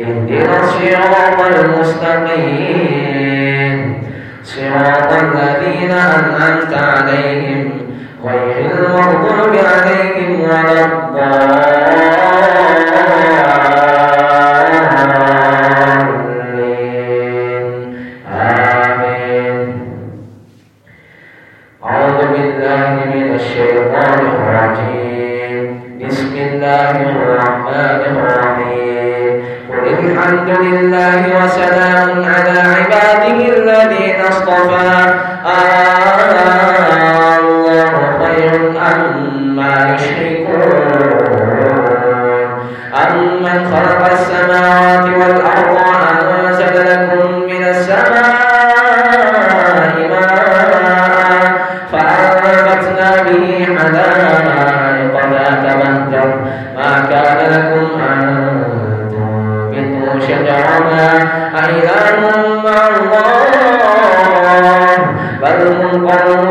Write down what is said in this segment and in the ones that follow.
اهدنا الصراط المستقيم. صراط الذين أنعمت عليهم غير المغضوب عليهم ولا الضالين. آمين. أعوذ بالله من الشيطان الرجيم. بسم الله الرحمن الرحيم. الحمد لله وسلام على عباده الذين اصطفى. آه الله خير أما يشركون. أمن خلق السماوات والأرض وأنزل لكم من السماء ماء فأنبتنا به حدائق ذات بهجر ما كان لكم إله مع الله. بل هم قوم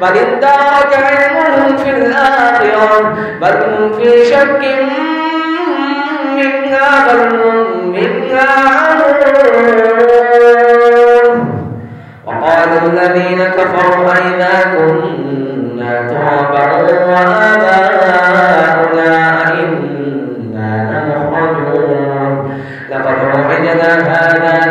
بل ادارك علمهم في الآخرة بل هم في شك منها بل هم منها عمون وقال الذين كفروا أئذا كنا ترابا وآباؤنا إنا لمخرجون لقد وعدنا هذا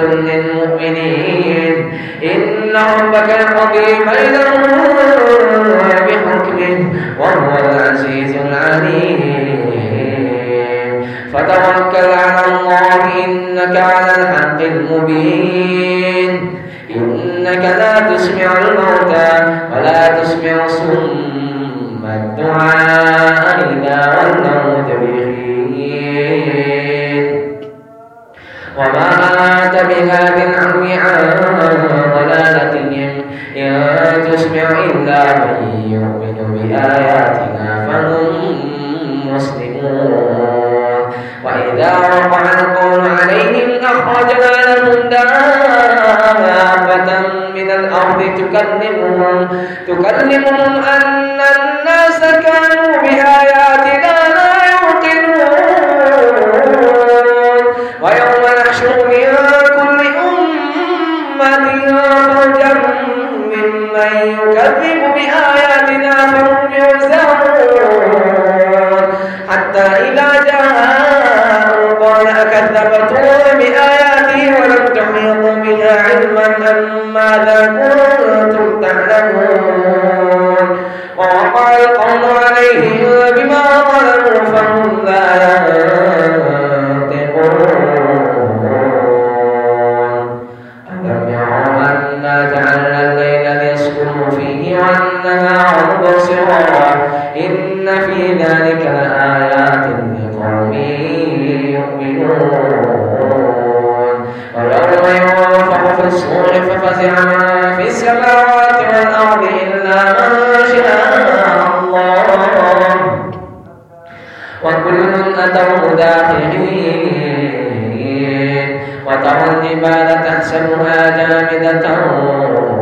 للمؤمنين. إن ربك بينهم بحكمه وهو العزيز العليم. فتوكل على الله إنك على الحق المبين. إنك لا تسمع الموتى ولا تسمع صم الدعاء إذا ولوا. وما أنت بهاد العمي عن ضلالتهم إن تسمع إلا من يؤمن بآياتنا فهم مسلمون. وإذا وقع القول عليهم أخرجنا لهم دابة من الأرض تكلمهم تكلمهم أن الناس كانوا وكل أتوا داخلين وترى الجبال تحسبها جامدة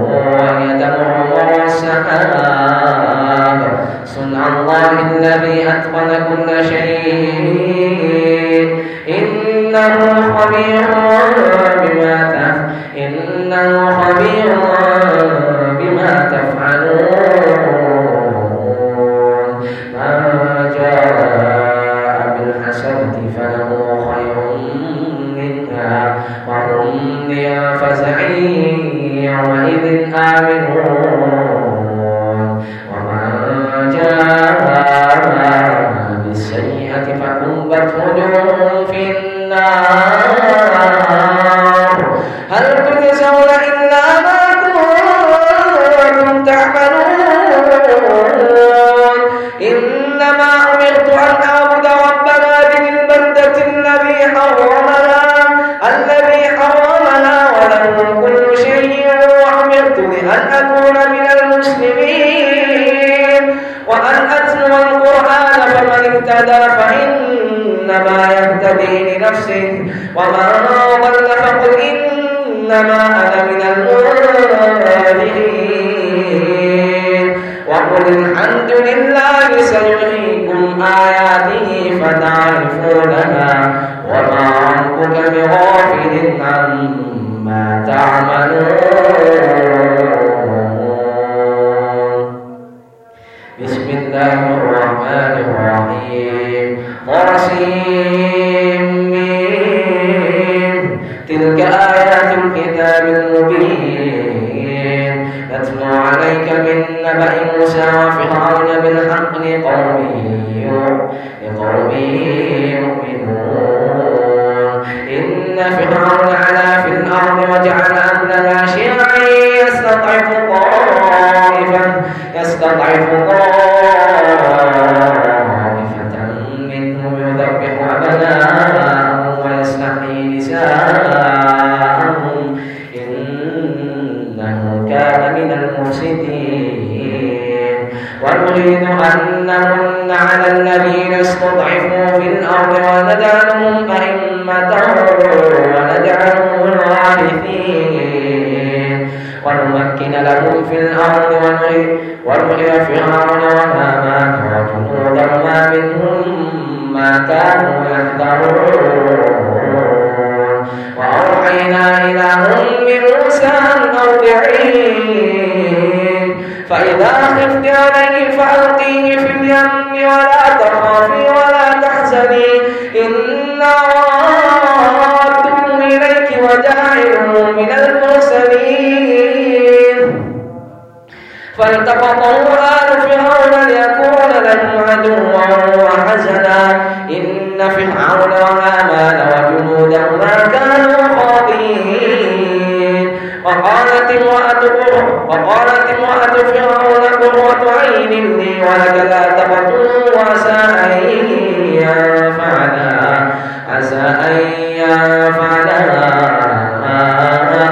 وهي تمر مر السحاب. صنع الله الذي أتقن كل شيء. إنه خبير تعملون. إنما أمرت أن أعبد رب هذه البلدة الذي حرمنا الذي حرمنا وله كل شيء وأمرت لأن أكون من المسلمين. وأن أتلو القرآن فمن اهتدى فإنما يهتدي لنفسه ومن ضل فقل إنما أنا من المنذرين. لله سيحييكم آياته فتعرفونها وما ربك بغافل عما تعملون. بسم الله الرحمن الرحيم. طرسيم تلك آيات الكتاب المبين. كان من المفسدين. ونريد أن نمن على الذين استضعفوا في الأرض ونجعلهم أئمة ونجعلهم الوارثين ونمكن لهم في الأرض ونري فرعون وهامان وجنودهما منهم ما كانوا يحذرون. وأوحينا إلى أم موسى أن أرضعيه فإذا خفت عليه اليم ولا تخافي ولا تحزني. إنا رادوه إليك وجاعله من المرسلين. فالتقطه آل فرعون ليكون لهم عدوا وحزنا. إن فرعون وهامان وجنودهما كانوا امرأة وقالت امرأة فرعون قرة عين لي ولك لا تقتلوا عسى أن ينفعنا عسى أن ينفعنا.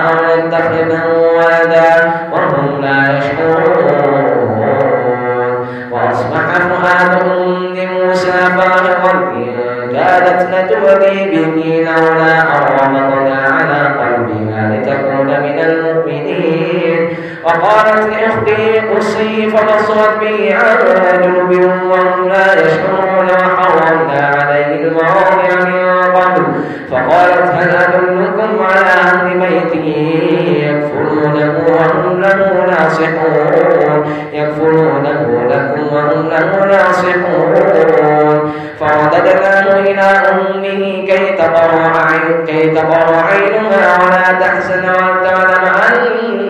أو نتخذه ولدا وهم لا يشعرون. وأصبح فؤاد أم موسى فارغا إن كادت لتبدي به لولا أربطنا على قلبها لتكون من المؤمنين وقالت لأختي قصي فبصرت به عن جنب وهم لا يشعرون وحرمنا عليه المواضع من قبل. فقالت هل أدلكم على أهل بيته؟ يكفلونه وهم له ناصحون. يكفلونه لكم وهم له ناصحون. فرددناه إلى أمه كي تقر عينها ولا تحزن وتعلم أن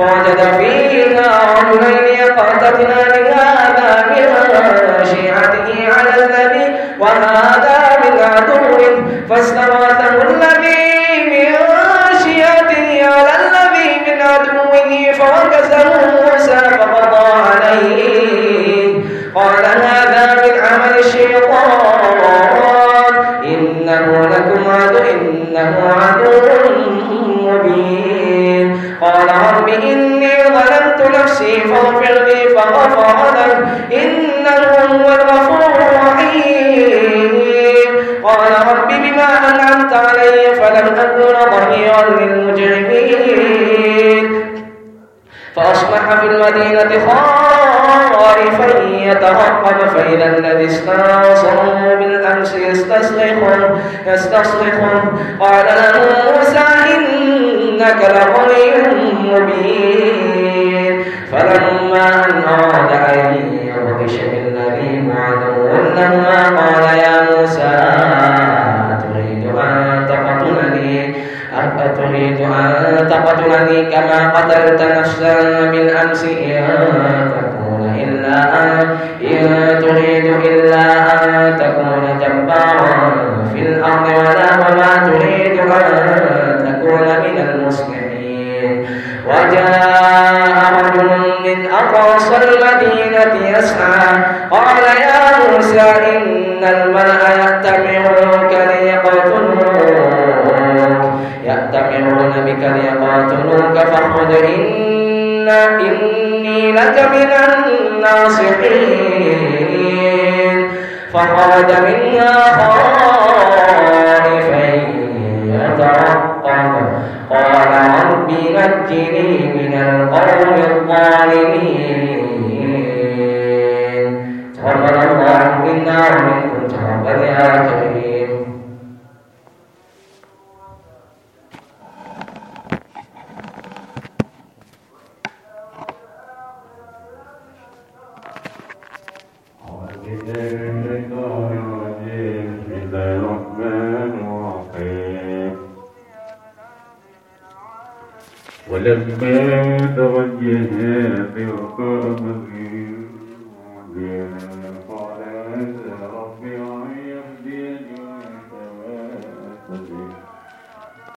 فوجد فيها رجلين يقتتلان هذا من شيعته على النبي وهذا من عدوه. فاستغاثه الذي من شيعته على الذي من عدوه. فوكزه موسى فقضى عليه يترقب فإذا الذي استنصره بالأمس يستصرخه يستصرخه. قال له موسى إنك لغوي مبين. فلما أن أراد أن يبطش بالذي عدو لهما قال يا موسى أتريد أن تقتلني؟ أتريد أن تقتلني كما قتلت نفسا بالأمس إن إني لك من الناصحين. فخرج منها خائفا يترقب. قال رب نجني من القوم الظالمين. تقبل الله منا ومنكم تقبل يا ولما توجه فرقان